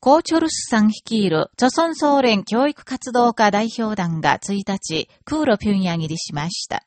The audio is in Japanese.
コーチョルスさん率いる、著村総連教育活動家代表団が1日、空路ンヤ入りしました。